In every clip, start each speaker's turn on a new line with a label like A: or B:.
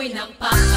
A: amoy ng pa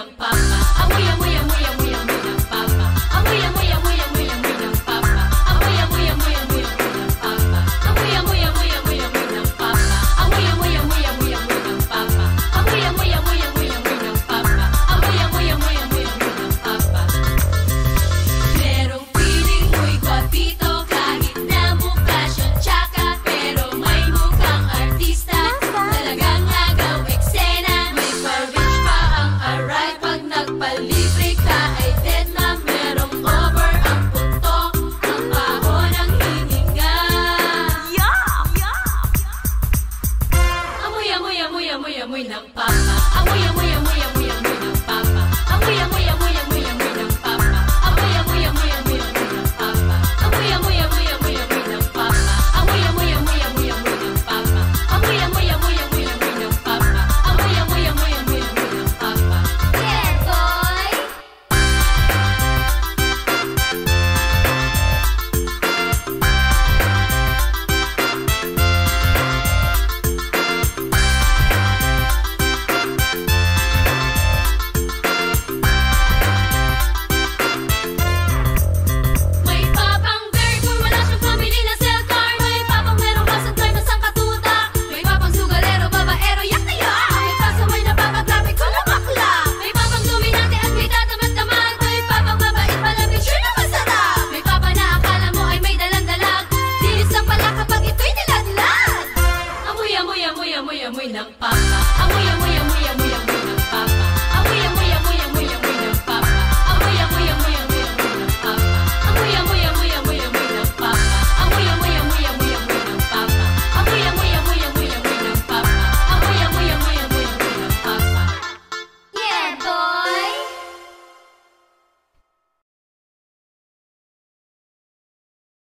A: Lampa. ako'y napaka amoy, amoy, amoy, amoy ng papa. Amoy, amoy, amoy.